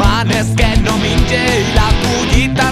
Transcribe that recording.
manes que no minge y la pullita